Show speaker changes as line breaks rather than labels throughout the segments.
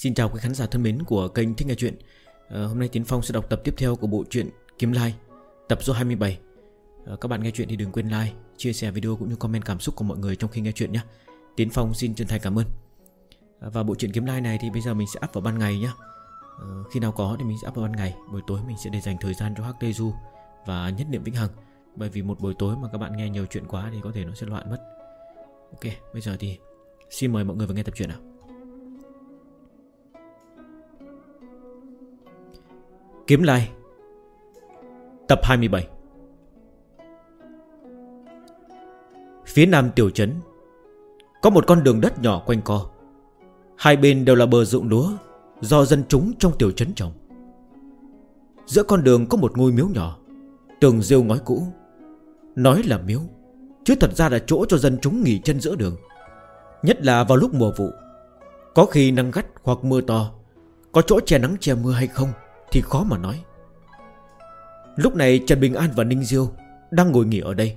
Xin chào quý khán giả thân mến của kênh Thích Nghe Chuyện. À, Hôm nay Tiến Phong sẽ đọc tập tiếp theo của bộ truyện Kiếm Lai Tập số 27 à, ờ, Các bạn nghe chuyện thì đừng quên like, chia sẻ video cũng như comment cảm xúc của mọi người trong khi nghe chuyện nhé. Tiến Phong xin chân thành cảm ơn. À, Và bộ truyện Kiếm Lai này thì bây giờ mình sẽ up vào ban ngày nhé. À, Khi nào có thì mình sẽ up vào ban ngày. Buổi tối mình sẽ để dành thời gian cho Hắc HT Du Và nhất niệm Vĩnh Hằng. Bởi vì một buổi tối mà các bạn nghe nhiều chuyện quá thì có thể nó sẽ loạn mất. Ok, bây giờ thì xin mời mọi người vào nghe tập truyện nào. Kiếm Lai. Tập 27 Phía nam tiểu trấn, Có một con đường đất nhỏ quanh co. Hai bên đều là bờ ruộng lúa Do dân chúng trong tiểu trấn trồng. Giữa con đường có một ngôi miếu nhỏ, Tường rêu ngói cũ. Nói là miếu, Chứ thật ra là chỗ cho dân chúng nghỉ chân giữa đường. Nhất là vào lúc mùa vụ, Có khi nắng gắt hoặc mưa to, Có chỗ che nắng che mưa hay không thì khó mà nói. Lúc này Trần Bình An và Ninh Diêu Đang ngồi nghỉ ở đây.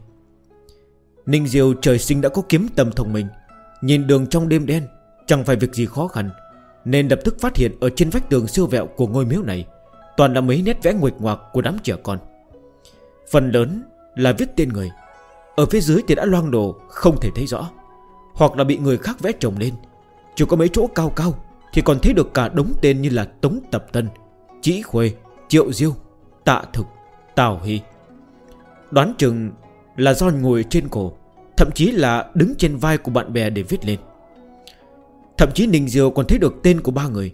Ninh Diêu trời sinh đã có kiếm tầm thông minh, Nhìn đường trong đêm đen Chẳng phải việc gì khó khăn, Nên lập tức phát hiện ở trên vách tường siêu vẹo của ngôi miếu này Toàn là mấy nét vẽ nguệch ngoạc của đám trẻ con. Phần lớn là viết tên người, Ở phía dưới thì đã loang đồ, Không thể thấy rõ, Hoặc là bị người khác vẽ trồng lên. Chỉ có mấy chỗ cao cao Thì còn thấy được cả đống tên như là Tống Tập Tân. Chỉ Khuê, Triệu Diêu, Tạ Thực, Tào Hy. Đoán chừng là do ngồi trên cổ Thậm chí là đứng trên vai của bạn bè để viết lên. Thậm chí Ninh Diêu còn thấy được tên của ba người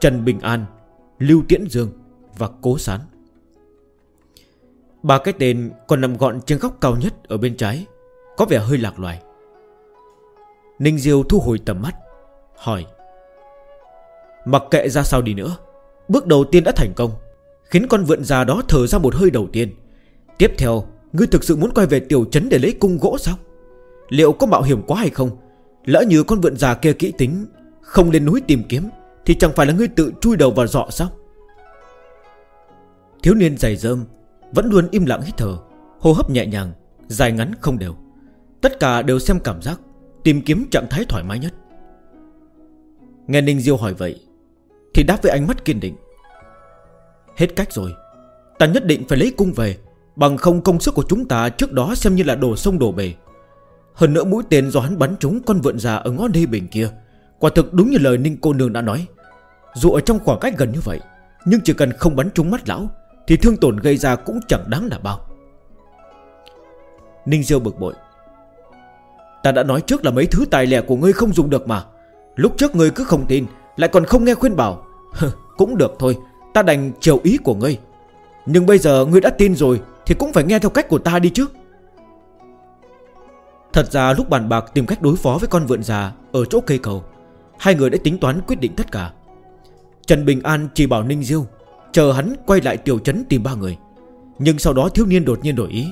Trần Bình An Lưu Tiễn Dương Và Cố Sán. Ba cái tên còn nằm gọn trên góc cao nhất Ở bên trái Có vẻ hơi lạc loài. Ninh Diêu thu hồi tầm mắt Hỏi Mặc kệ ra sao đi nữa Bước đầu tiên đã thành công, Khiến con vượn già đó thở ra một hơi đầu tiên. Tiếp theo, Ngươi thực sự muốn quay về tiểu trấn để lấy cung gỗ sao? Liệu có mạo hiểm quá hay không? Lỡ như con vượn già kia kỹ tính, Không lên núi tìm kiếm, Thì chẳng phải là ngươi tự chui đầu vào dọ sao? Thiếu niên dày dơm, Vẫn luôn im lặng hít thở, Hô hấp nhẹ nhàng, Dài ngắn không đều. Tất cả đều xem cảm giác, Tìm kiếm trạng thái thoải mái nhất. Nghe Ninh Diêu hỏi vậy thì đáp với ánh mắt kiên định. Hết cách rồi. Ta nhất định phải lấy cung về, Bằng không công sức của chúng ta trước đó xem như là đổ sông đổ bể. Hơn nữa mũi tên do hắn bắn trúng con vượn già ở ngõ đê bình kia, Quả thực đúng như lời Ninh cô nương đã nói. Dù ở trong khoảng cách gần như vậy, Nhưng chỉ cần không bắn trúng mắt lão, Thì thương tổn gây ra cũng chẳng đáng là bao. Ninh Diêu bực bội. Ta đã nói trước là mấy thứ tài lẻ của ngươi không dùng được mà. Lúc trước ngươi cứ không tin lại còn không nghe khuyên bảo. Cũng được thôi, Ta đành chiều ý của ngươi. Nhưng bây giờ ngươi đã tin rồi, Thì cũng phải nghe theo cách của ta đi chứ. Thật ra lúc bàn bạc tìm cách đối phó với con vượn già Ở chỗ cây cầu, Hai người đã tính toán quyết định tất cả. Trần Bình An chỉ bảo Ninh Diêu, Chờ hắn quay lại tiểu trấn tìm ba người. Nhưng sau đó thiếu niên đột nhiên đổi ý.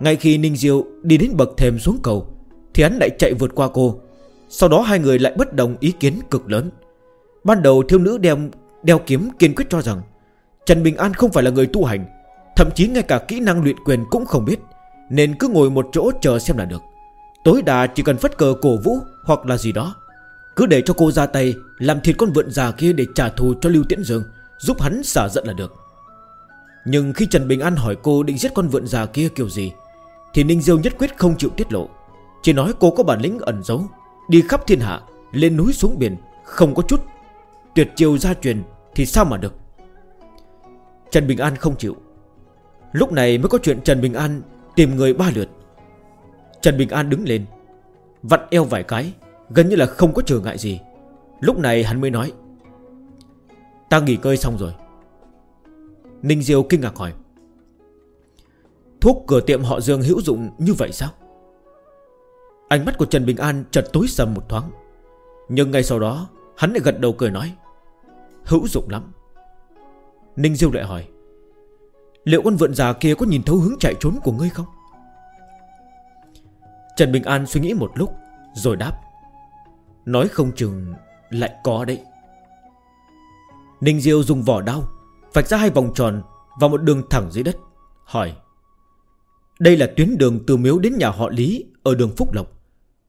Ngay khi Ninh Diêu đi đến bậc thềm xuống cầu, Thì hắn lại chạy vượt qua cô. Sau đó hai người lại bất đồng ý kiến cực lớn. Ban đầu thiếu nữ đeo, đeo kiếm kiên quyết cho rằng Trần Bình An không phải là người tu hành Thậm chí ngay cả kỹ năng luyện quyền cũng không biết Nên cứ ngồi một chỗ chờ xem là được. Tối đa chỉ cần phất cờ cổ vũ Hoặc là gì đó Cứ để cho cô ra tay Làm thịt con vượn già kia để trả thù cho Lưu Tiễn Dương Giúp hắn xả giận là được. Nhưng khi Trần Bình An hỏi cô định giết con vượn già kia kiểu gì Thì Ninh Diêu nhất quyết không chịu tiết lộ. Chỉ nói cô có bản lĩnh ẩn giấu Đi khắp thiên hạ Lên núi xuống biển Không có chút Tuyệt chiêu gia truyền Thì sao mà được? Trần Bình An không chịu. Lúc này mới có chuyện Trần Bình An Tìm người ba lượt. Trần Bình An đứng lên, Vặn eo vài cái, Gần như là không có trở ngại gì. Lúc này hắn mới nói, Ta nghỉ ngơi xong rồi. Ninh Diêu kinh ngạc hỏi, Thuốc cửa tiệm họ Dương hữu dụng như vậy sao? Ánh mắt của Trần Bình An chợt tối sầm một thoáng, Nhưng ngay sau đó Hắn lại gật đầu cười nói Hữu dụng lắm. Ninh Diêu lại hỏi, Liệu con vượn già kia có nhìn thấu hướng chạy trốn của ngươi không? Trần Bình An suy nghĩ một lúc, Rồi đáp, Nói không chừng lại có đấy. Ninh Diêu dùng vỏ đao, Vạch ra hai vòng tròn Và một đường thẳng dưới đất, Hỏi, Đây là tuyến đường từ miếu đến nhà họ Lý Ở đường Phúc Lộc,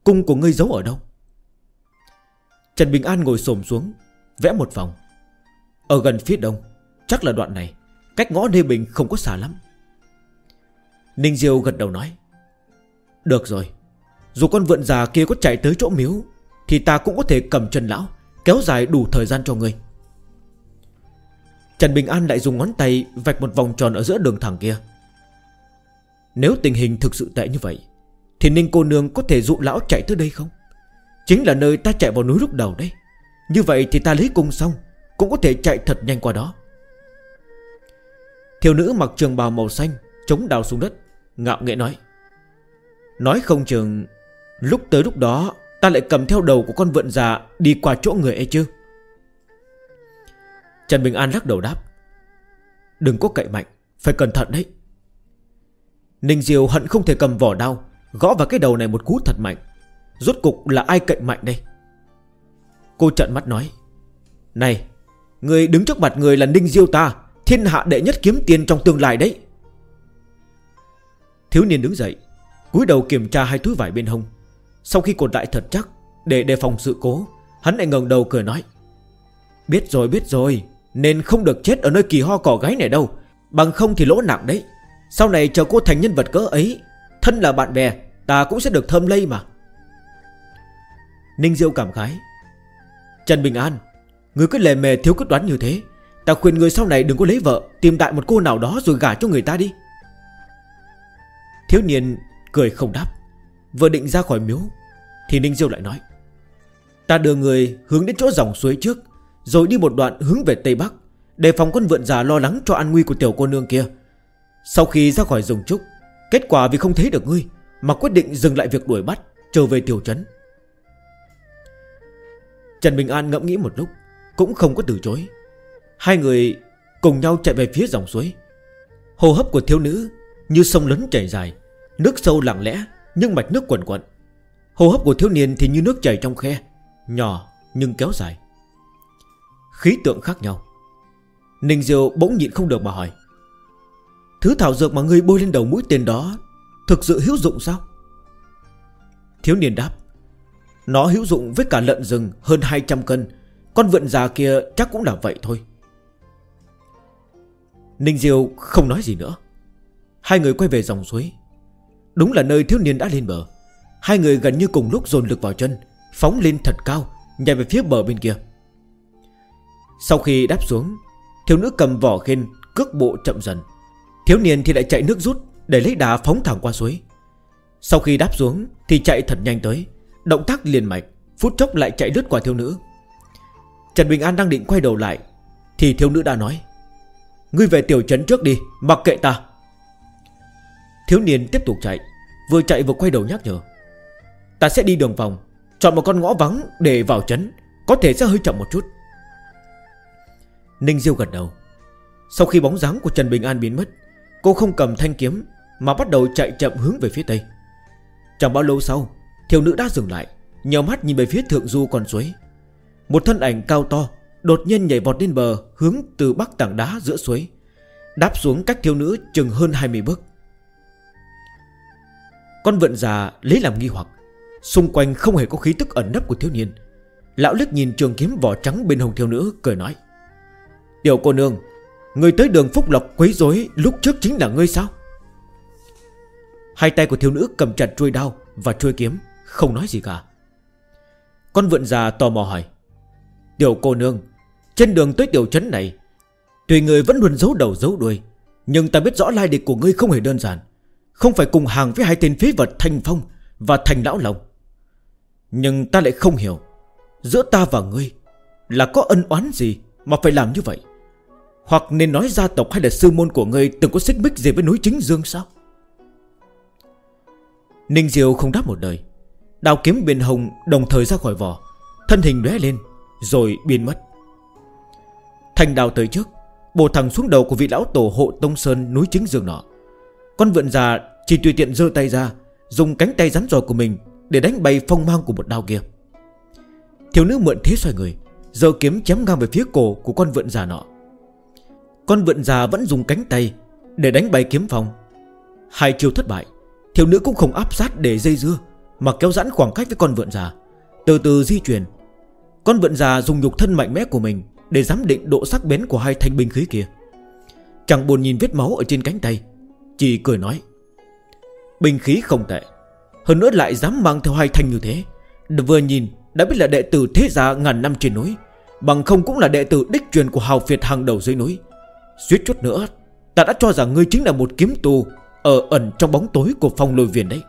Cung của ngươi giấu ở đâu? Trần Bình An ngồi xổm xuống, Vẽ một vòng. Ở gần phía đông, Chắc là đoạn này, Cách ngõ Lê Bình không có xa lắm. Ninh Diêu gật đầu nói, Được rồi, Dù con vượn già kia có chạy tới chỗ miếu, Thì ta cũng có thể cầm chân lão, Kéo dài đủ thời gian cho ngươi. Trần Bình An lại dùng ngón tay Vạch một vòng tròn ở giữa đường thẳng kia. Nếu tình hình thực sự tệ như vậy, Thì Ninh cô nương có thể dụ lão chạy tới đây không? Chính là nơi ta chạy vào núi lúc đầu đấy. Như vậy thì ta lấy cung xong cũng có thể chạy thật nhanh qua đó. Thiếu nữ mặc trường bào màu xanh Chống đào xuống đất, Ngạo nghệ nói Nói không chừng, Lúc tới lúc đó, Ta lại cầm theo đầu của con vượn già Đi qua chỗ người ấy chứ. Trần Bình An lắc đầu đáp, Đừng có cậy mạnh, Phải cẩn thận đấy. Ninh diều hận không thể cầm vỏ đau Gõ vào cái đầu này một cú thật mạnh. Rốt cục là ai cậy mạnh đây? Cô trận mắt nói, Này Người đứng trước mặt người là Ninh Diêu ta, Thiên hạ đệ nhất kiếm tiền trong tương lai đấy. Thiếu niên đứng dậy, cúi đầu kiểm tra hai túi vải bên hông. Sau khi cột lại thật chắc, Để đề phòng sự cố, Hắn lại ngẩng đầu cười nói, Biết rồi biết rồi, Nên không được chết ở nơi kỳ ho cỏ gáy này đâu. Bằng không thì lỗ nặng đấy. Sau này chờ cô thành nhân vật cỡ ấy, Thân là bạn bè, Ta cũng sẽ được thơm lây mà. Ninh Diêu cảm khái, Trần Bình An Người cứ lề mề thiếu quyết đoán như thế. Ta khuyên người sau này đừng có lấy vợ, Tìm đại một cô nào đó rồi gả cho người ta đi. Thiếu niên cười không đáp. Vừa định ra khỏi miếu, Thì Ninh Diêu lại nói, Ta đưa người hướng đến chỗ dòng suối trước, Rồi đi một đoạn hướng về Tây Bắc Để phòng con vượn già lo lắng cho an nguy của tiểu cô nương kia. Sau khi ra khỏi rừng trúc, Kết quả vì không thấy được ngươi Mà quyết định dừng lại việc đuổi bắt, Trở về tiểu trấn. Trần Bình An ngẫm nghĩ một lúc cũng không có từ chối. Hai người cùng nhau chạy về phía dòng suối. Hồ hấp của thiếu nữ Như sông lớn chảy dài, Nước sâu lặng lẽ Nhưng mạch nước quẩn quẩn Hồ hấp của thiếu niên thì như nước chảy trong khe, Nhỏ nhưng kéo dài. Khí tượng khác nhau. Ninh Diệu bỗng nhịn không được mà hỏi, Thứ thảo dược mà ngươi bôi lên đầu mũi tên đó Thực sự hữu dụng sao? Thiếu niên đáp, Nó hữu dụng với cả lợn rừng hơn 200 cân con vượn già kia chắc cũng là vậy thôi. Ninh Diêu không nói gì nữa. Hai người quay về dòng suối. Đúng là nơi thiếu niên đã lên bờ. Hai người gần như cùng lúc dồn lực vào chân, Phóng lên thật cao, Nhảy về phía bờ bên kia. Sau khi đáp xuống, Thiếu nữ cầm vỏ khen Cước bộ chậm dần. Thiếu niên thì lại chạy nước rút Để lấy đá phóng thẳng qua suối. Sau khi đáp xuống Thì chạy thật nhanh tới, Động tác liền mạch, Phút chốc lại chạy lướt qua thiếu nữ. Trần Bình An đang định quay đầu lại, Thì thiếu nữ đã nói, Ngươi về tiểu trấn trước đi, Mặc kệ ta. Thiếu niên tiếp tục chạy, Vừa chạy vừa quay đầu nhắc nhở, Ta sẽ đi đường vòng, Chọn một con ngõ vắng để vào trấn, Có thể sẽ hơi chậm một chút. Ninh Diêu gật đầu. Sau khi bóng dáng của Trần Bình An biến mất, Cô không cầm thanh kiếm Mà bắt đầu chạy chậm hướng về phía tây. Chẳng bao lâu sau, Thiếu nữ đã dừng lại Nhờ mắt nhìn về phía thượng du con suối. Một thân ảnh cao to Đột nhiên nhảy vọt lên bờ Hướng từ bắc tảng đá giữa suối, Đáp xuống cách thiếu nữ chừng hơn 20 bước. Con vận già lấy làm nghi hoặc, Xung quanh không hề có khí tức ẩn nấp của thiếu niên. Lão liếc nhìn trường kiếm vỏ trắng bên hồng thiếu nữ, Cười nói, Tiểu cô nương, Người tới đường Phúc Lộc quấy rối Lúc trước chính là ngươi sao? Hai tay của thiếu nữ cầm chặt chuôi đao Và chuôi kiếm, Không nói gì cả. Con vượn già tò mò hỏi Tiểu cô nương, Trên đường tới tiểu trấn này, Tùy người vẫn luôn giấu đầu giấu đuôi, Nhưng ta biết rõ lai địch của ngươi không hề đơn giản, Không phải cùng hàng với hai tên phế vật Thanh Phong và Thành Lão Lòng. Nhưng ta lại không hiểu, Giữa ta và ngươi Là có ân oán gì mà phải làm như vậy? Hoặc nên nói gia tộc hay là sư môn của ngươi Từng có xích mích gì với núi chính dương sao? Ninh Diêu không đáp một lời. Đào kiếm biển hồng đồng thời ra khỏi vỏ, Thân hình lóe lên rồi biến mất. Thành đào tới trước, Bổ thẳng xuống đầu của vị lão tổ hộ Tông Sơn núi chính dương nọ. Con vượn già chỉ tùy tiện dơ tay ra, Dùng cánh tay rắn giò của mình Để đánh bay phong mang của một đao kia. Thiếu nữ mượn thế xoay người Giờ kiếm chém ngang về phía cổ của con vượn già nọ. Con vượn già vẫn dùng cánh tay Để đánh bay kiếm phong. Hai chiêu thất bại, Thiếu nữ cũng không áp sát để dây dưa, Mà kéo giãn khoảng cách với con vượn già, Từ từ di chuyển con vượn già dùng nhục thân mạnh mẽ của mình Để giám định độ sắc bén của hai thanh binh khí kia. Chẳng buồn nhìn vết máu ở trên cánh tay, Chỉ cười nói, Binh khí không tệ, Hơn nữa lại dám mang theo hai thanh như thế. Vừa nhìn, đã biết là đệ tử thế gia ngàn năm trên núi, Bằng không cũng là đệ tử đích truyền của hào phiệt hàng đầu dưới núi. Suýt chút nữa, Ta đã cho rằng ngươi chính là một kiếm tù Ở ẩn trong bóng tối của phong lôi viền đấy.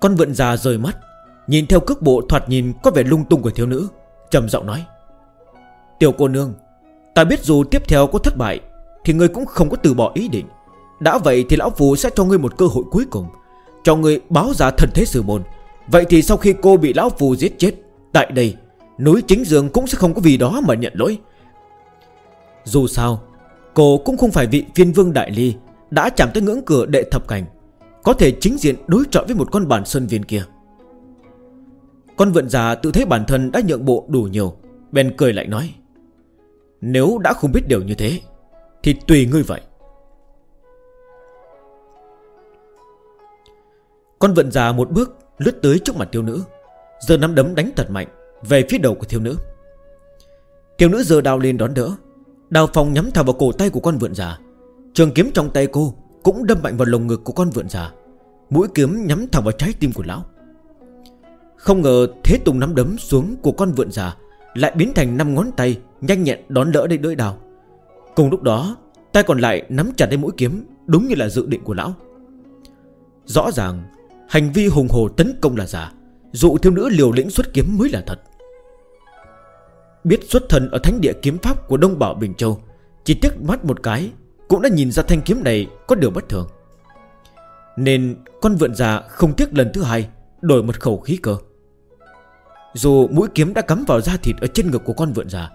Con vượn già rời mắt Nhìn theo cước bộ thoạt nhìn có vẻ lung tung của thiếu nữ, trầm giọng nói. Tiểu cô nương, Ta biết dù tiếp theo có thất bại, Thì ngươi cũng không có từ bỏ ý định. Đã vậy thì lão phù sẽ cho ngươi một cơ hội cuối cùng, Cho ngươi báo ra thần thế sử môn. Vậy thì sau khi cô bị lão phù giết chết, Tại đây, Núi chính dương cũng sẽ không có vì đó mà nhận lỗi. Dù sao, Cô cũng không phải vị phiên vương đại ly, Đã chạm tới ngưỡng cửa đệ thập cảnh. Có thể chính diện đối chọi với một con bản sơn viên kia. Con vượn già tự thấy bản thân đã nhượng bộ đủ nhiều. Bèn cười lại nói, Nếu đã không biết điều như thế, Thì tùy ngươi vậy. Con vượn già một bước Lướt tới trước mặt thiếu nữ Giờ nắm đấm đánh thật mạnh Về phía đầu của thiếu nữ. Thiếu nữ giờ đào lên đón đỡ Đào phòng nhắm thẳng vào cổ tay của con vượn già. Trường kiếm trong tay cô Cũng đâm mạnh vào lồng ngực của con vượn già. Mũi kiếm nhắm thẳng vào trái tim của lão. Không ngờ thế tùng nắm đấm xuống của con vượn già Lại biến thành năm ngón tay Nhanh nhẹn đón đỡ để đỡ đào. Cùng lúc đó, Tay còn lại nắm chặt lấy mũi kiếm, Đúng như là dự định của lão. Rõ ràng, Hành vi hùng hồ tấn công là giả, Dụ thiếu nữ liều lĩnh xuất kiếm mới là thật. Biết xuất thần ở thánh địa kiếm pháp của Đông Bảo Bình Châu, Chỉ tiếc mắt một cái Cũng đã nhìn ra thanh kiếm này có điều bất thường. Nên con vượn già không tiếc lần thứ hai Đổi một khẩu khí cơ. Dù mũi kiếm đã cắm vào da thịt Ở trên ngực của con vượn già,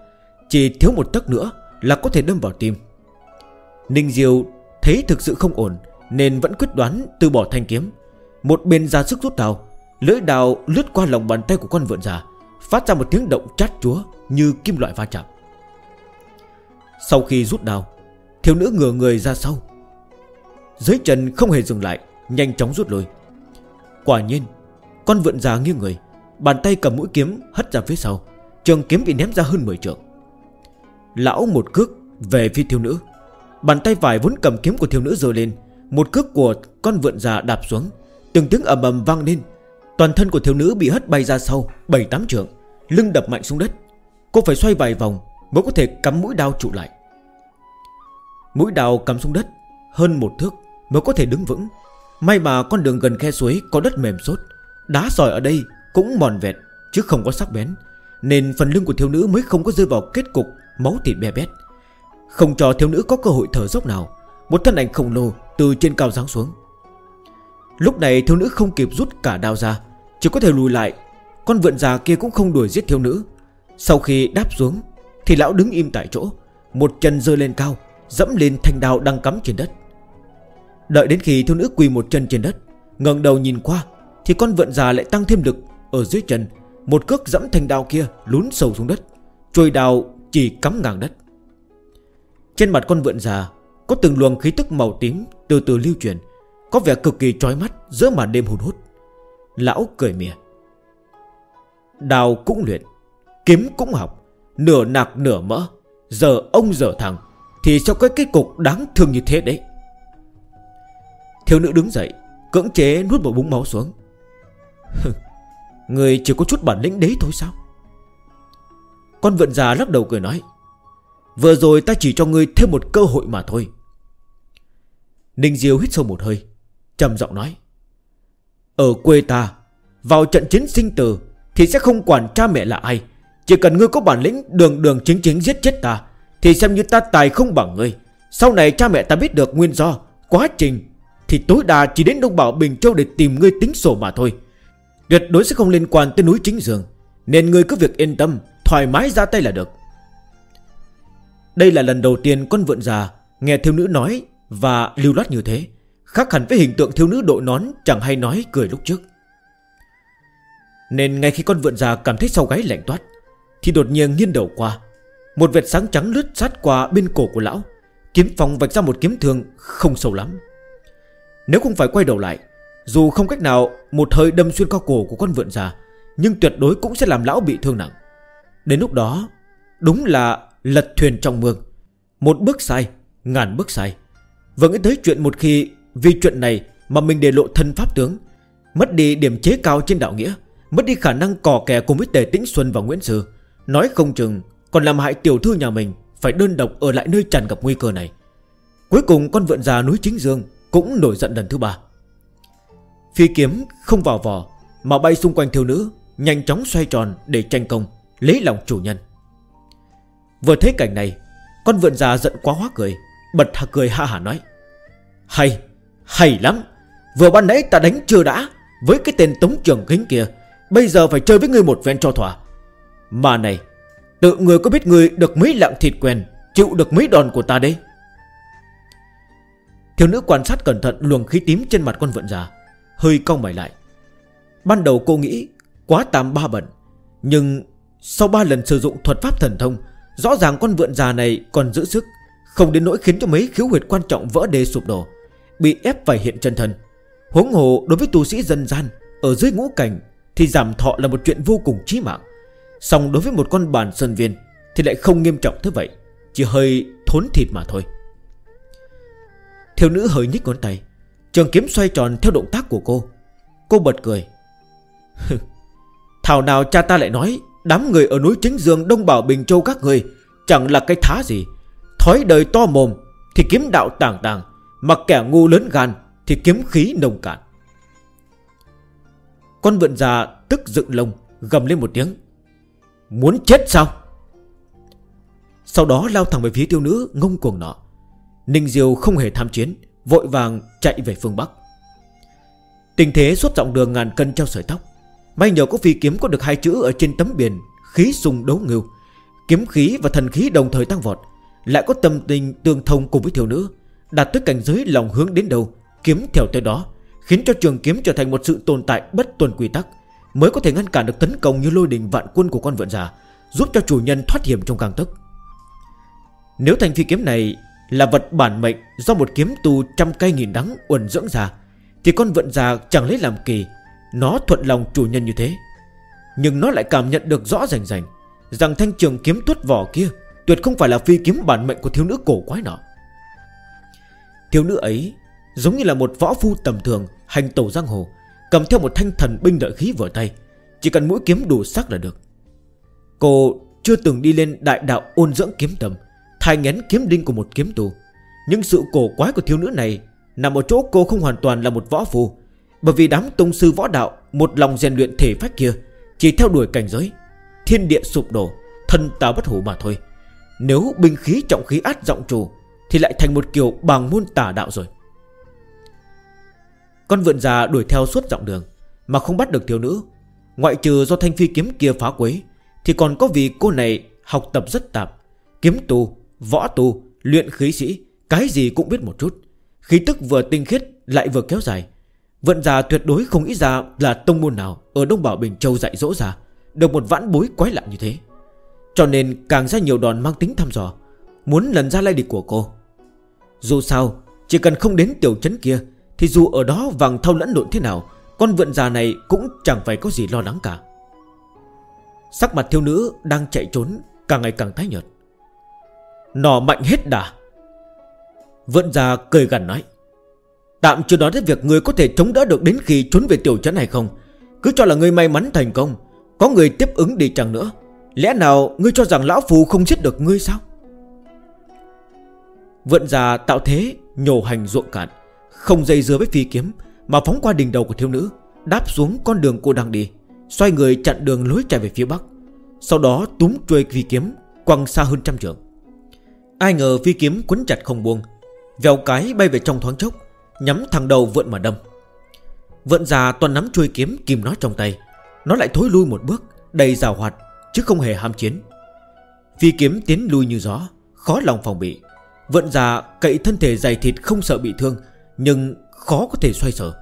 Chỉ thiếu một tấc nữa là có thể đâm vào tim. Ninh Diêu thấy thực sự không ổn Nên vẫn quyết đoán từ bỏ thanh kiếm. Một bên ra sức rút đào Lưỡi đào lướt qua lòng bàn tay của con vượn già, Phát ra một tiếng động chát chúa Như kim loại va chạm. Sau khi rút đào Thiếu nữ ngửa người ra sau. Dưới chân không hề dừng lại, Nhanh chóng rút lui. Quả nhiên, Con vượn già nghiêng người Bàn tay cầm mũi kiếm hất ra phía sau. Trường kiếm bị ném ra hơn 10 trượng. Lão một cước về phía thiếu nữ. Bàn tay vải vốn cầm kiếm của thiếu nữ rồi lên. Một cước của con vượn già đạp xuống. Từng tiếng ầm ầm vang lên. Toàn thân của thiếu nữ bị hất bay ra sau 7-8 trượng, Lưng đập mạnh xuống đất. Cô phải xoay vài vòng Mới có thể cắm mũi đao trụ lại. Mũi đao cắm xuống đất Hơn một thước mới có thể đứng vững. May mà con đường gần khe suối có đất mềm sốt Đá sỏi ở đây cũng mòn vẹt, Chứ không có sắc bén, Nên phần lưng của thiếu nữ mới không có rơi vào kết cục Máu thịt bè bét. Không cho thiếu nữ có cơ hội thở dốc nào, Một thân ảnh khổng lồ từ trên cao giáng xuống. Lúc này thiếu nữ không kịp rút cả đao ra, Chỉ có thể lùi lại. Con vượn già kia cũng không đuổi giết thiếu nữ. Sau khi đáp xuống, Thì lão đứng im tại chỗ, Một chân rơi lên cao, Dẫm lên thanh đao đang cắm trên đất. Đợi đến khi thiếu nữ quỳ một chân trên đất, ngẩng đầu nhìn qua, Thì con vượn già lại tăng thêm lực ở dưới chân, Một cước dẫm thanh đao kia lún sâu xuống đất, Chuôi đao chỉ cắm ngang đất. Trên mặt con vượn già, Có từng luồng khí tức màu tím Từ từ lưu truyền, Có vẻ cực kỳ trói mắt giữa màn đêm hùn hút. Lão cười mỉa. Đào cũng luyện, Kiếm cũng học, Nửa nạc nửa mỡ, Giờ ông giờ thằng, Thì sao cái kết cục đáng thương như thế đấy? Thiếu nữ đứng dậy, Cưỡng chế nuốt một búng máu xuống. Người chỉ có chút bản lĩnh đấy thôi sao? Con vượn già lắc đầu cười nói, Vừa rồi ta chỉ cho ngươi thêm một cơ hội mà thôi. Ninh Diêu hít sâu một hơi, trầm giọng nói, Ở quê ta, Vào trận chiến sinh tử Thì sẽ không quản cha mẹ là ai. Chỉ cần ngươi có bản lĩnh đường đường chính chính giết chết ta, Thì xem như ta tài không bằng ngươi. Sau này cha mẹ ta biết được nguyên do, Quá trình, Thì tối đa chỉ đến Đông Bảo Bình Châu để tìm ngươi tính sổ mà thôi. Tuyệt đối sẽ không liên quan tới núi chính dường, Nên ngươi cứ việc yên tâm Thoải mái ra tay là được. Đây là lần đầu tiên con vượn già Nghe thiếu nữ nói Và lưu loát như thế Khác hẳn với hình tượng thiếu nữ đội nón Chẳng hay nói cười lúc trước. Nên ngay khi con vượn già cảm thấy sau gáy lạnh toát Thì đột nhiên nghiêng đầu qua Một vệt sáng trắng lướt sát qua bên cổ của lão Kiếm phòng vạch ra một kiếm thương Không sâu lắm. Nếu không phải quay đầu lại dù không cách nào một hơi đâm xuyên cao cổ của con vượn già, Nhưng tuyệt đối cũng sẽ làm lão bị thương nặng. Đến lúc đó, Đúng là lật thuyền trong mương. Một bước sai, Ngàn bước sai. Vừa nghĩ tới chuyện một khi Vì chuyện này mà mình để lộ thân pháp tướng, Mất đi điểm chế cao trên đạo nghĩa, Mất đi khả năng cò kè cùng với Tề Tĩnh Xuân và Nguyễn Sư, Nói không chừng Còn làm hại tiểu thư nhà mình Phải đơn độc ở lại nơi tràn gặp nguy cơ này. Cuối cùng con vượn già núi Chính Dương Cũng nổi giận lần thứ ba. Phi kiếm không vào vò Mà bay xung quanh thiếu nữ Nhanh chóng xoay tròn để tranh công Lấy lòng chủ nhân. Vừa thấy cảnh này Con vượn già giận quá hóa cười Bật hạ cười ha hả nói Hay, hay lắm! Vừa ban nãy ta đánh chưa đã Với cái tên tống trưởng kính kia Bây giờ phải chơi với ngươi một ven cho thỏa. Mà này Tự người có biết người được mấy lạng thịt quen Chịu được mấy đòn của ta đây Thiếu nữ quan sát cẩn thận luồng khí tím trên mặt con vượn già Hơi cong mày lại. Ban đầu cô nghĩ Quá tam ba bận, Nhưng sau ba lần sử dụng thuật pháp thần thông, Rõ ràng con vượn già này còn giữ sức, Không đến nỗi khiến cho mấy khiếu huyệt quan trọng vỡ đê sụp đổ, Bị ép phải hiện chân thân. Huống hồ đối với tu sĩ dân gian, Ở dưới ngũ cảnh Thì giảm thọ là một chuyện vô cùng chí mạng. Xong đối với một con bàn sơn viên Thì lại không nghiêm trọng thế vậy, Chỉ hơi thốn thịt mà thôi. Thiếu nữ hơi nhích ngón tay. Trường kiếm xoay tròn theo động tác của cô. Cô bật cười. Thảo nào cha ta lại nói, Đám người ở núi Chính Dương, Đông Bảo, Bình Châu các người, Chẳng là cái thá gì. Thói đời to mồm, Thì kiếm đạo tàng tàng Mà kẻ ngu lớn gan, Thì kiếm khí nồng cạn. Con vượn già tức dựng lông, Gầm lên một tiếng. Muốn chết sao? Sau đó lao thẳng về phía tiêu nữ, ngông cuồng nọ. Ninh Diêu không hề tham chiến. Vội vàng chạy về phương Bắc. Tình thế suốt dọng đường ngàn cân treo sợi tóc, May nhờ có phi kiếm có được hai chữ Ở trên tấm biển Khí sung đấu ngưu. Kiếm khí và thần khí đồng thời tăng vọt, Lại có tâm tình tương thông cùng với thiếu nữ, Đạt tới cảnh giới lòng hướng đến đâu, Kiếm theo tới đó, Khiến cho trường kiếm trở thành một sự tồn tại bất tuân quy tắc, Mới có thể ngăn cản được tấn công như lôi đình vạn quân của con vượn già, Giúp cho chủ nhân thoát hiểm trong càng tức Nếu thành phi kiếm này là vật bản mệnh Do một kiếm tu trăm cây nghìn đắng uẩn dưỡng ra, Thì con vận già chẳng lấy làm kỳ. Nó thuận lòng chủ nhân như thế. Nhưng nó lại cảm nhận được rõ rành rành, Rằng thanh trường kiếm tuốt vỏ kia Tuyệt không phải là phi kiếm bản mệnh của thiếu nữ cổ quái nọ Thiếu nữ ấy Giống như là một võ phu tầm thường, Hành tẩu giang hồ, Cầm theo một thanh thần binh đợi khí vừa tay, Chỉ cần mũi kiếm đủ sắc là được. Cô chưa từng đi lên đại đạo ôn dưỡng kiếm tầm Thai ngén kiếm đinh của một kiếm tù. Nhưng sự cổ quái của thiếu nữ này Nằm ở chỗ cô không hoàn toàn là một võ phù Bởi vì đám tông sư võ đạo Một lòng rèn luyện thể phách kia Chỉ theo đuổi cảnh giới, Thiên địa sụp đổ, Thân ta bất hủ mà thôi. Nếu binh khí, trọng khí át giọng trù Thì lại thành một kiểu bằng môn tà đạo rồi. Con vượn già đuổi theo suốt dọc đường Mà không bắt được thiếu nữ. Ngoại trừ do thanh phi kiếm kia phá quấy Thì còn có vì cô này học tập rất tạp, Kiếm tu Võ tu, luyện khí sĩ Cái gì cũng biết một chút. Khí tức vừa tinh khiết lại vừa kéo dài. Vận già tuyệt đối không nghĩ ra là tông môn nào Ở Đông Bảo Bình Châu dạy dỗ ra Được một vãn bối quái lạ như thế. Cho nên càng ra nhiều đòn mang tính thăm dò Muốn lần ra lai địch của cô. Dù sao Chỉ cần không đến tiểu trấn kia Thì dù ở đó vàng thâu lẫn lộn thế nào Con vượn già này cũng chẳng phải có gì lo lắng cả. Sắc mặt thiếu nữ đang chạy trốn Càng ngày càng tái nhợt. Nỏ mạnh hết đà. Vẫn ra cười gần nói, Tạm chưa nói đến việc người có thể chống đỡ được đến khi trốn về tiểu trấn hay không. Cứ cho là người may mắn thành công, Có người tiếp ứng đi chẳng nữa. Lẽ nào ngươi cho rằng lão phù không giết được ngươi sao? Vận già tạo thế, Nhổ hành ruộng cạn, Không dây dưa với phi kiếm, Mà phóng qua đỉnh đầu của thiếu nữ, Đáp xuống con đường cô đang đi, Xoay người chặn đường lối chạy về phía bắc. Sau đó túm chuôi phi kiếm, Quăng xa hơn trăm trượng. Ai ngờ phi kiếm quấn chặt không buông, Vèo cái bay về trong thoáng chốc, Nhắm thẳng đầu vượn mà đâm. Vượn già toàn nắm chuôi kiếm kìm nó trong tay, Nó lại thối lui một bước, Đầy rào hoạt, chứ không hề ham chiến. Phi kiếm tiến lui như gió, Khó lòng phòng bị. Vượn già cậy thân thể dày thịt không sợ bị thương, Nhưng khó có thể xoay sở.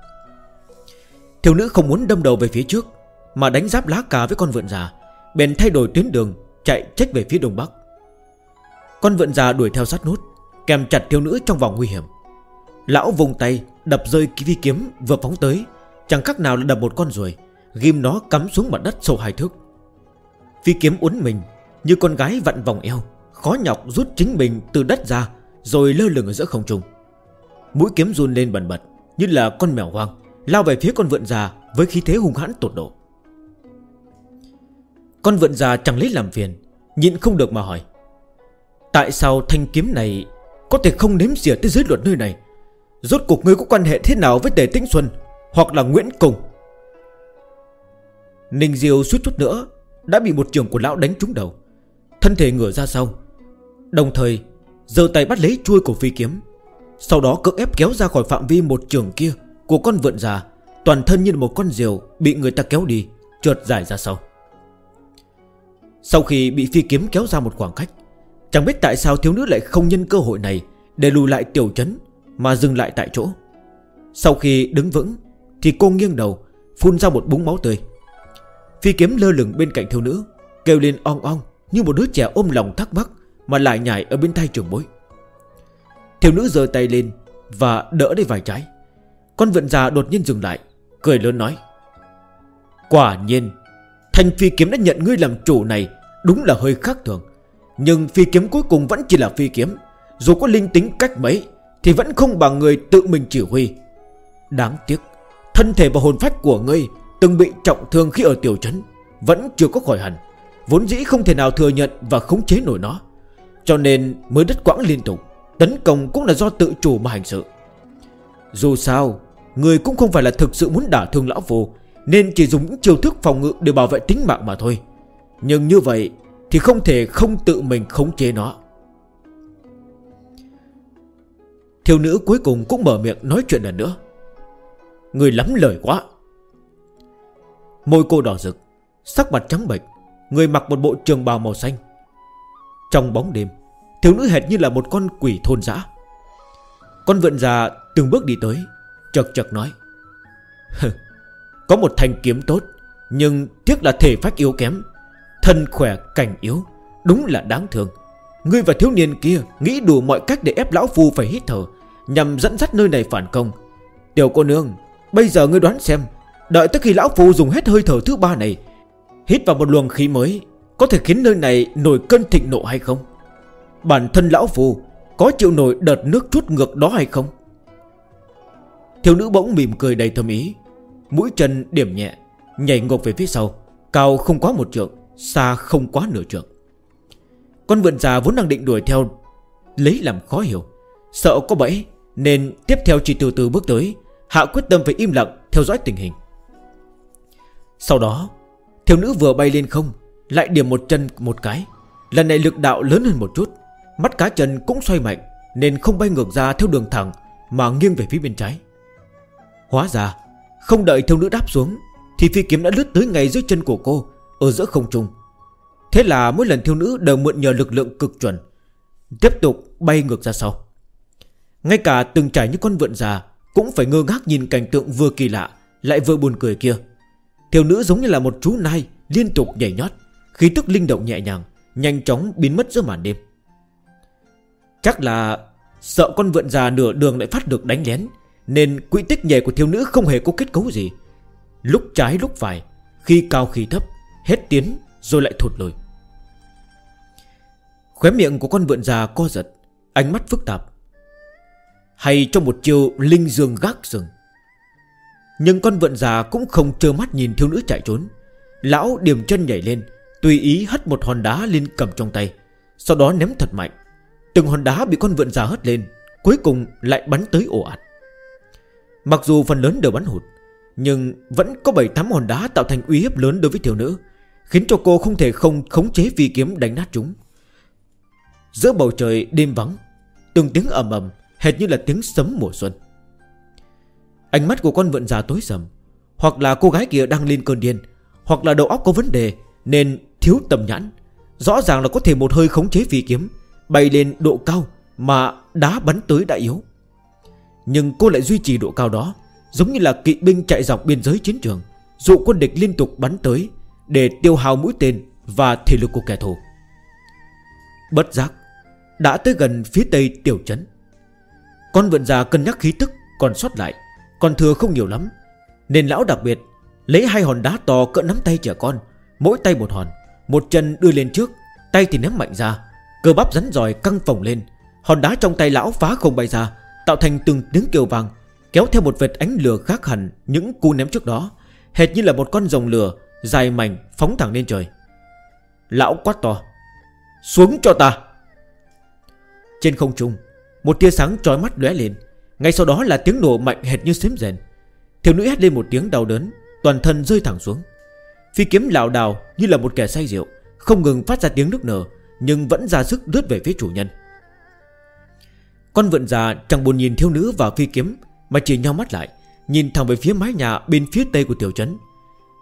Thiếu nữ không muốn đâm đầu về phía trước, Mà đánh giáp lá cà với con vượn già, Bèn thay đổi tuyến đường, Chạy trách về phía đông bắc con vượn già đuổi theo sát nút, Kèm chặt thiếu nữ trong vòng nguy hiểm. Lão vùng tay, đập rơi vi kiếm vừa phóng tới, Chẳng khác nào là đập một con ruồi, Ghim nó cắm xuống mặt đất sâu hai thước. Phi kiếm uốn mình Như con gái vặn vòng eo, Khó nhọc rút chính mình từ đất ra, Rồi lơ lửng ở giữa không trung. Mũi kiếm run lên bần bật, Như là con mèo hoang, Lao về phía con vượn già Với khí thế hung hãn tột độ. Con vượn già chẳng lấy làm phiền, Nhịn không được mà hỏi Tại sao thanh kiếm này Có thể không nếm dìa tới dưới luật nơi này? Rốt cuộc ngươi có quan hệ thế nào với Tề Tĩnh Xuân Hoặc là Nguyễn Cùng Ninh Diêu suýt chút nữa Đã bị một trường của lão đánh trúng đầu. Thân thể ngửa ra sau, Đồng thời giơ tay bắt lấy chuôi của phi kiếm. Sau đó cưỡng ép kéo ra khỏi phạm vi một trường kia Của con vượn già, Toàn thân như một con diều Bị người ta kéo đi, Trượt dài ra sau. Sau khi bị phi kiếm kéo ra một khoảng cách Chẳng biết tại sao thiếu nữ lại không nhân cơ hội này Để lùi lại tiểu chấn Mà dừng lại tại chỗ. Sau khi đứng vững, Thì cô nghiêng đầu, Phun ra một búng máu tươi. Phi kiếm lơ lửng bên cạnh thiếu nữ, Kêu lên ong ong Như một đứa trẻ ôm lòng thắc mắc Mà lại nhảy ở bên tay trường bối. Thiếu nữ giơ tay lên Và đỡ đi vài trái. Con vận già đột nhiên dừng lại, Cười lớn nói, Quả nhiên, Thanh phi kiếm đã nhận ngươi làm chủ này Đúng là hơi khác thường. Nhưng phi kiếm cuối cùng vẫn chỉ là phi kiếm. Dù có linh tính cách mấy, Thì vẫn không bằng người tự mình chỉ huy. Đáng tiếc, Thân thể và hồn phách của ngươi Từng bị trọng thương khi ở tiểu trấn, Vẫn chưa có khỏi hẳn, Vốn dĩ không thể nào thừa nhận và khống chế nổi nó. Cho nên mới đứt quãng liên tục, Tấn công cũng là do tự chủ mà hành sự. Dù sao Người cũng không phải là thực sự muốn đả thương lão phù, Nên chỉ dùng những chiêu thức phòng ngự Để bảo vệ tính mạng mà thôi. Nhưng như vậy thì không thể không tự mình khống chế nó. Thiếu nữ cuối cùng cũng mở miệng nói chuyện lần nữa. Người lắm lời quá. Môi cô đỏ rực, Sắc mặt trắng bệch, Người mặc một bộ trường bào màu xanh. Trong bóng đêm, Thiếu nữ hệt như là một con quỷ thôn dã. Con vượn già từng bước đi tới, Chật chật nói Có một thanh kiếm tốt, Nhưng tiếc là thể phách yếu kém. Thân khỏe, cảnh yếu. Đúng là đáng thương. Ngươi và thiếu niên kia nghĩ đủ mọi cách để ép lão phu phải hít thở, Nhằm dẫn dắt nơi này phản công. Tiểu cô nương, Bây giờ ngươi đoán xem, Đợi tới khi lão phu dùng hết hơi thở thứ ba này, Hít vào một luồng khí mới, Có thể khiến nơi này nổi cơn thịnh nộ hay không? Bản thân lão phu Có chịu nổi đợt nước chút ngược đó hay không? Thiếu nữ bỗng mỉm cười đầy thâm ý, Mũi chân điểm nhẹ, Nhảy ngột về phía sau, Cao không quá một trượng. Xa không quá nửa trượng. Con vượn già vốn đang định đuổi theo, Lấy làm khó hiểu. Sợ có bẫy, Nên tiếp theo chỉ từ từ bước tới, Hạ quyết tâm phải im lặng, theo dõi tình hình. Sau đó, Thiếu nữ vừa bay lên không, Lại điểm một chân một cái. Lần này lực đạo lớn hơn một chút, Mắt cá chân cũng xoay mạnh, Nên không bay ngược ra theo đường thẳng, Mà nghiêng về phía bên trái. Hóa ra, Không đợi thiếu nữ đáp xuống, Thì phi kiếm đã lướt tới ngay dưới chân của cô ở giữa không trung. Thế là mỗi lần thiếu nữ đều mượn nhờ lực lượng cực chuẩn, Tiếp tục bay ngược ra sau. Ngay cả từng trải như con vượn già Cũng phải ngơ ngác nhìn cảnh tượng vừa kỳ lạ Lại vừa buồn cười kia. Thiếu nữ giống như là một chú nai Liên tục nhảy nhót, Khí tức linh động nhẹ nhàng, Nhanh chóng biến mất giữa màn đêm. Chắc là Sợ con vượn già nửa đường lại phát được đánh lén, Nên quỹ tích nhảy của thiếu nữ không hề có kết cấu gì. Lúc trái lúc phải, Khi cao khi thấp Hết tiến rồi lại thụt lùi. Khóe miệng của con vượn già co giật, Ánh mắt phức tạp. Hay trong một chiều linh dương gác rừng. Nhưng con vượn già cũng không trơ mắt nhìn thiếu nữ chạy trốn. Lão điểm chân nhảy lên, Tùy ý hất một hòn đá lên cầm trong tay. Sau đó ném thật mạnh. Từng hòn đá bị con vượn già hất lên, Cuối cùng lại bắn tới ổ ạt. Mặc dù phần lớn đều bắn hụt, Nhưng vẫn có 7-8 hòn đá tạo thành uy hiếp lớn đối với thiếu nữ. Khiến cho cô không thể không khống chế phi kiếm đánh nát chúng. Giữa bầu trời đêm vắng, Từng tiếng ầm ầm, Hệt như là tiếng sấm mùa xuân. Ánh mắt của con vượn già tối sầm, Hoặc là cô gái kia đang lên cơn điên, Hoặc là đầu óc có vấn đề Nên thiếu tầm nhãn, Rõ ràng là có thể một hơi khống chế phi kiếm, Bay lên độ cao Mà đá bắn tới đã yếu. Nhưng cô lại duy trì độ cao đó, Giống như là kỵ binh chạy dọc biên giới chiến trường, Dụ quân địch liên tục bắn tới để tiêu hao mũi tên Và thể lực của kẻ thù. Bất giác, Đã tới gần phía tây tiểu trấn. Con vượn già cân nhắc khí tức còn sót lại, Còn thừa không nhiều lắm, Nên lão đặc biệt Lấy hai hòn đá to cỡ nắm tay trẻ con, Mỗi tay một hòn, Một chân đưa lên trước, Tay thì ném mạnh ra, Cơ bắp rắn giỏi căng phồng lên. Hòn đá trong tay lão phá không bay ra, Tạo thành từng tiếng kêu vang, Kéo theo một vệt ánh lửa khác hẳn Những cú ném trước đó, Hệt như là một con rồng lửa Dài mảnh phóng thẳng lên trời. Lão quát to, Xuống cho ta! Trên không trung, Một tia sáng trói mắt lóe lên. Ngay sau đó là tiếng nổ mạnh hệt như xếm rèn Thiếu nữ hét lên một tiếng đau đớn, Toàn thân rơi thẳng xuống. Phi kiếm lạo đào như là một kẻ say rượu, Không ngừng phát ra tiếng nước nở, Nhưng vẫn ra sức lướt về phía chủ nhân. Con vượn già chẳng buồn nhìn thiếu nữ và phi kiếm, Mà chỉ nhau mắt lại, Nhìn thẳng về phía mái nhà bên phía tây của tiểu trấn.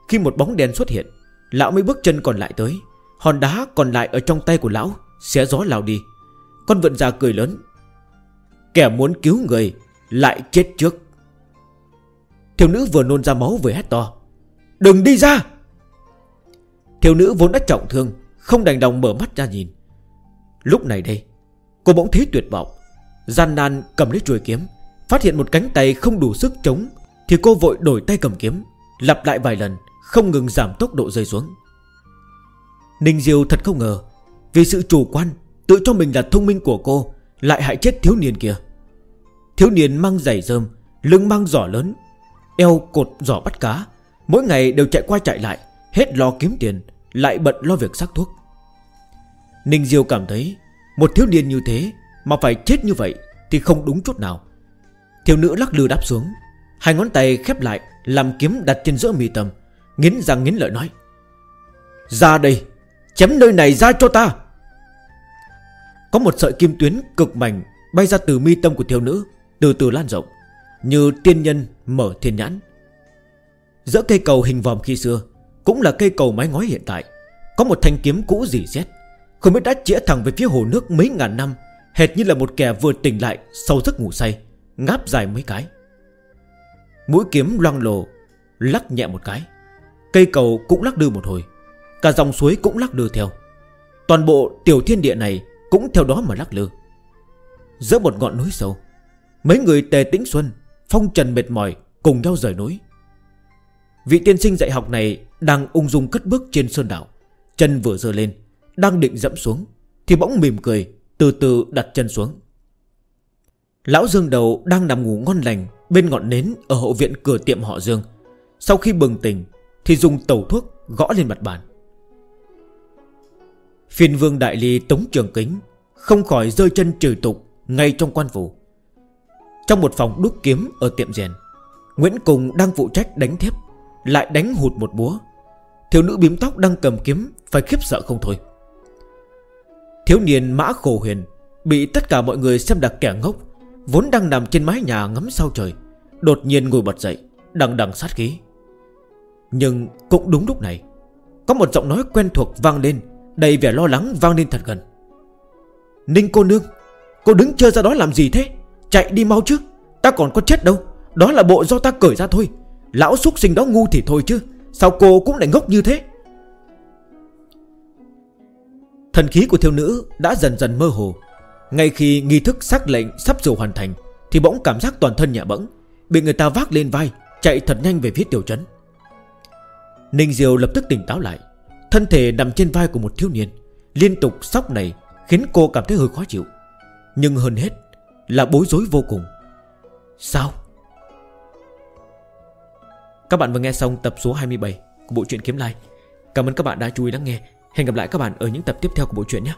Khi một bóng đen xuất hiện, Lão mới bước chân còn lại tới. Hòn đá còn lại ở trong tay của lão, Xé gió lao đi. Con vượn già cười lớn, Kẻ muốn cứu người Lại chết trước. Thiếu nữ vừa nôn ra máu vừa hét to, Đừng đi ra! Thiếu nữ vốn đã trọng thương, Không đành lòng mở mắt ra nhìn. Lúc này đây, Cô bỗng thấy tuyệt vọng. Gian nan cầm lấy chuôi kiếm, Phát hiện một cánh tay không đủ sức chống, Thì cô vội đổi tay cầm kiếm, Lặp lại vài lần. Không ngừng giảm tốc độ rơi xuống. Ninh Diêu thật không ngờ, Vì sự chủ quan Tự cho mình là thông minh của cô, Lại hại chết thiếu niên kia. Thiếu niên mang giày rơm, Lưng mang giỏ lớn, Eo cột giỏ bắt cá, Mỗi ngày đều chạy qua chạy lại, Hết lo kiếm tiền, Lại bận lo việc sắc thuốc. Ninh Diêu cảm thấy, Một thiếu niên như thế Mà phải chết như vậy Thì không đúng chút nào. Thiếu nữ lắc lư đáp xuống, Hai ngón tay khép lại Làm kiếm đặt trên giữa mì tầm Nghiến răng nghiến lợi nói, Ra đây, Chém nơi này ra cho ta. Có một sợi kim tuyến cực mảnh Bay ra từ mi tâm của thiếu nữ, Từ từ lan rộng, Như tiên nhân mở thiên nhãn. Giữa cây cầu hình vòm khi xưa Cũng là cây cầu mái ngói hiện tại, Có một thanh kiếm cũ dỉ xét Không biết đã chĩa thẳng về phía hồ nước mấy ngàn năm, Hệt như là một kẻ vừa tỉnh lại Sau giấc ngủ say, Ngáp dài mấy cái. Mũi kiếm loang lồ Lắc nhẹ một cái. Cây cầu cũng lắc đưa một hồi, Cả dòng suối cũng lắc lư theo. Toàn bộ tiểu thiên địa này Cũng theo đó mà lắc lư. Giữa một ngọn núi sâu, Mấy người tề tĩnh xuân, Phong trần mệt mỏi cùng nhau rời núi. Vị tiên sinh dạy học này Đang ung dung cất bước trên sơn đảo, Chân vừa dơ lên, Đang định dẫm xuống, Thì bỗng mỉm cười, Từ từ đặt chân xuống. Lão Dương đầu đang nằm ngủ ngon lành Bên ngọn nến ở hậu viện cửa tiệm họ Dương. Sau khi bừng tỉnh thì dùng tẩu thuốc gõ lên mặt bàn. Phiên vương đại ly tống trường kính, Không khỏi rơi chân trừ tục Ngay trong quan phủ. Trong một phòng đúc kiếm ở tiệm rèn, Nguyễn Cùng đang phụ trách đánh thép, Lại đánh hụt một búa. Thiếu nữ bím tóc đang cầm kiếm, Phải khiếp sợ không thôi. Thiếu niên mã khổ huyền Bị tất cả mọi người xem đặc kẻ ngốc, Vốn đang nằm trên mái nhà ngắm sao trời, Đột nhiên ngồi bật dậy, Đằng đằng sát khí. Nhưng cũng đúng lúc này, Có một giọng nói quen thuộc vang lên, Đầy vẻ lo lắng vang lên thật gần. Ninh cô nương, Cô đứng chơi ra đó làm gì thế? Chạy đi mau chứ, Ta còn có chết đâu, Đó là bộ do ta cởi ra thôi. Lão xúc sinh đó ngu thì thôi chứ, Sao cô cũng lại ngốc như thế? Thần khí của thiếu nữ đã dần dần mơ hồ. Ngay khi nghi thức xác lệnh sắp sửa hoàn thành, Thì bỗng cảm giác toàn thân nhẹ bẫng, Bị người ta vác lên vai, Chạy thật nhanh về phía tiểu trấn. Ninh Diều lập tức tỉnh táo lại. Thân thể nằm trên vai của một thiếu niên, Liên tục sóc này Khiến cô cảm thấy hơi khó chịu. Nhưng hơn hết là bối rối vô cùng. Sao? Các bạn vừa nghe xong tập số 27 Của bộ truyện Kiếm Lai. Cảm ơn các bạn đã chú ý lắng nghe. Hẹn gặp lại các bạn ở những tập tiếp theo của bộ truyện nhé.